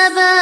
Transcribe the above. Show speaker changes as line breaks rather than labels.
Baba